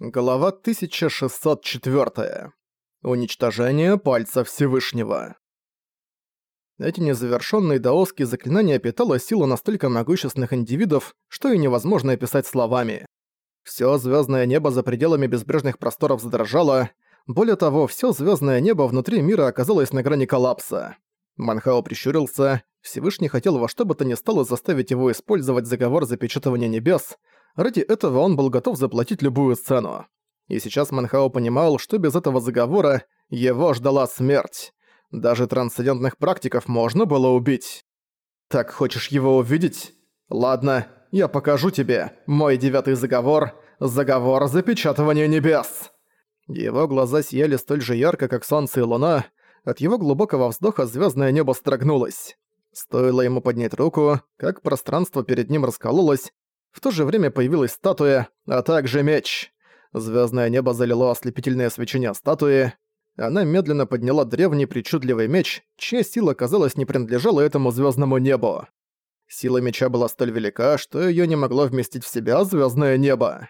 Глава 1604. Уничтожение пальца Всевышнего. Эти незавершенные даосские заклинания питало силу настолько могущественных индивидов, что и невозможно описать словами. Все звездное небо за пределами безбрежных просторов задрожало, более того, все звездное небо внутри мира оказалось на грани коллапса. Манхао прищурился, Всевышний хотел во что бы то ни стало заставить его использовать заговор запечатывания небес — Ради этого он был готов заплатить любую цену. И сейчас Манхао понимал, что без этого заговора его ждала смерть. Даже трансцендентных практиков можно было убить. «Так хочешь его увидеть? Ладно, я покажу тебе мой девятый заговор — заговор запечатывания небес!» Его глаза сияли столь же ярко, как солнце и луна. От его глубокого вздоха звездное небо строгнулось. Стоило ему поднять руку, как пространство перед ним раскололось, в то же время появилась статуя, а также меч. Звездное небо залило ослепительное свечение статуи. Она медленно подняла древний причудливый меч, чья сила, казалось, не принадлежала этому звездному небу. Сила меча была столь велика, что ее не могло вместить в себя звездное небо.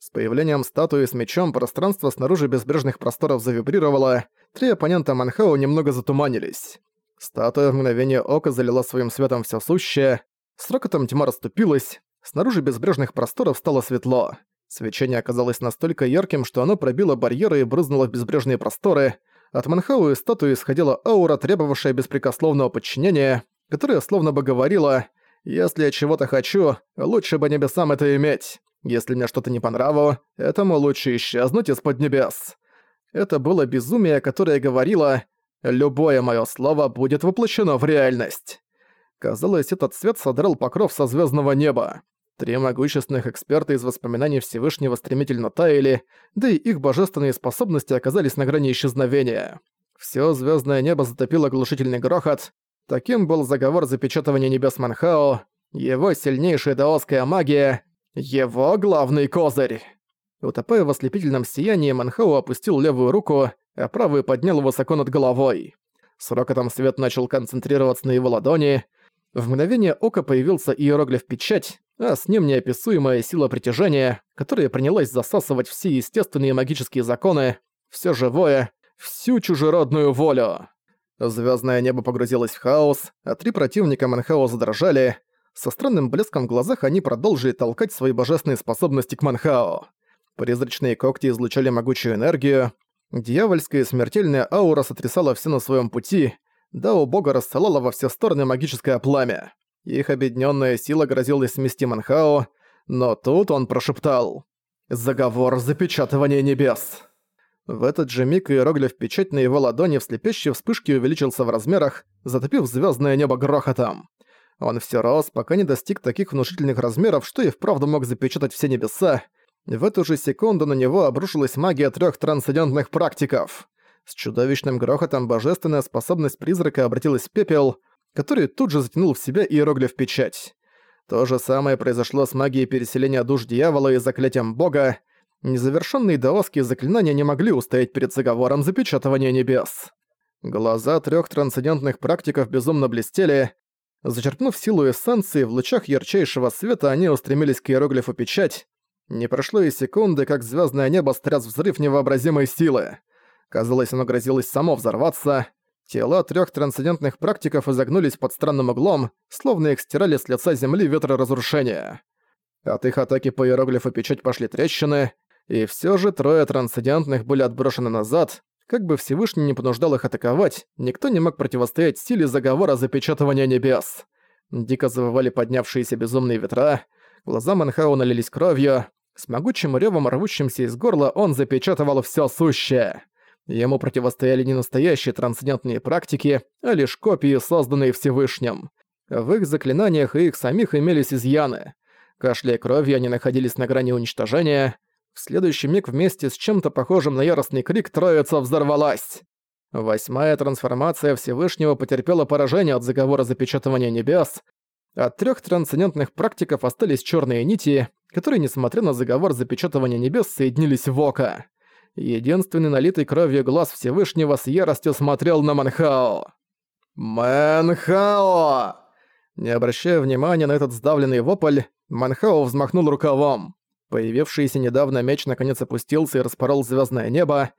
С появлением статуи с мечом пространство снаружи безбрежных просторов завибрировало, три оппонента Манхау немного затуманились. Статуя в мгновение ока залила своим светом все сущее, с рокотом тьма расступилась, Снаружи безбрежных просторов стало светло. Свечение оказалось настолько ярким, что оно пробило барьеры и брызнуло в безбрежные просторы. От Манхау и статуи исходила аура, требовавшая беспрекословного подчинения, которая словно бы говорила «Если я чего-то хочу, лучше бы небесам это иметь. Если мне что-то не по нраву, этому лучше исчезнуть из-под небес». Это было безумие, которое говорило «Любое моё слово будет воплощено в реальность». Казалось, этот свет содрал покров со звездного неба. Три могущественных эксперта из воспоминаний Всевышнего стремительно таяли, да и их божественные способности оказались на грани исчезновения. Всё звёздное небо затопило глушительный грохот. Таким был заговор запечатывания небес Манхао, его сильнейшая даосская магия, его главный козырь. Утопая в ослепительном сиянии, Манхао опустил левую руку, а правую поднял высоко над головой. С рокотом свет начал концентрироваться на его ладони. В мгновение ока появился иероглиф «Печать», а с ним неописуемая сила притяжения, которая принялась засасывать все естественные магические законы, все живое, всю чужеродную волю. Звездное небо погрузилось в хаос, а три противника Манхао задрожали. Со странным блеском в глазах они продолжили толкать свои божественные способности к Манхао. Призрачные когти излучали могучую энергию, дьявольская смертельная аура сотрясала все на своем пути, да у бога рассылала во все стороны магическое пламя. Их объединенная сила грозилась смести Манхао, но тут он прошептал «Заговор запечатывания небес». В этот же миг иероглиф печать на его ладони в слепящей вспышке увеличился в размерах, затопив звездное небо грохотом. Он все рос, пока не достиг таких внушительных размеров, что и вправду мог запечатать все небеса. В эту же секунду на него обрушилась магия трех трансцендентных практиков. С чудовищным грохотом божественная способность призрака обратилась в пепел — который тут же затянул в себя иероглиф-печать. То же самое произошло с магией переселения душ дьявола и заклятием бога. Незавершенные даосские заклинания не могли устоять перед заговором запечатывания небес. Глаза трех трансцендентных практиков безумно блестели. Зачерпнув силу эссенции, в лучах ярчайшего света они устремились к иероглифу печать. Не прошло и секунды, как звездное небо стряс взрыв невообразимой силы. Казалось, оно грозилось само взорваться. Тела трех трансцендентных практиков изогнулись под странным углом, словно их стирали с лица земли ветра разрушения. От их атаки по иероглифу печать пошли трещины, и все же трое трансцендентных были отброшены назад. Как бы Всевышний не понуждал их атаковать, никто не мог противостоять силе заговора запечатывания небес. Дико завывали поднявшиеся безумные ветра, глаза Манхау налились кровью, с могучим ревом, рвущимся из горла, он запечатывал все сущее. Ему противостояли не настоящие трансцендентные практики, а лишь копии, созданные Всевышним. В их заклинаниях и их самих имелись изъяны. Кашляя кровью, они находились на грани уничтожения. В следующий миг вместе с чем-то похожим на яростный крик троица взорвалась. Восьмая трансформация Всевышнего потерпела поражение от заговора запечатывания небес. От трех трансцендентных практиков остались черные нити, которые, несмотря на заговор запечатывания небес, соединились в око. Единственный налитый кровью глаз Всевышнего с яростью смотрел на Манхао. «Манхао!» Не обращая внимания на этот сдавленный вопль, Манхао взмахнул рукавом. Появившийся недавно меч наконец опустился и распорол звездное небо.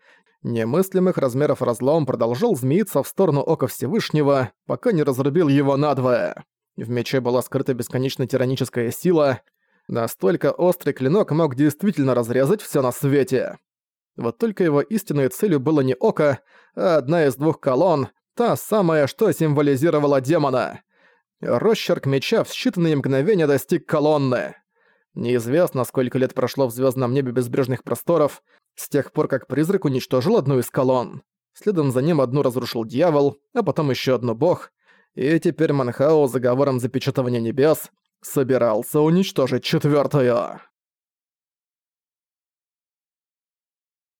Немыслимых размеров разлом продолжал змеиться в сторону Ока Всевышнего, пока не разрубил его надвое. В мече была скрыта бесконечно тираническая сила. Настолько острый клинок мог действительно разрезать все на свете. Вот только его истинной целью было не Око, а одна из двух колонн, та самая, что символизировала демона. Росчерк меча в считанные мгновения достиг колонны. Неизвестно, сколько лет прошло в звездном небе безбрежных просторов, с тех пор, как призрак уничтожил одну из колонн. Следом за ним одну разрушил дьявол, а потом еще одну бог. И теперь Манхао заговором запечатывания небес собирался уничтожить четвертую.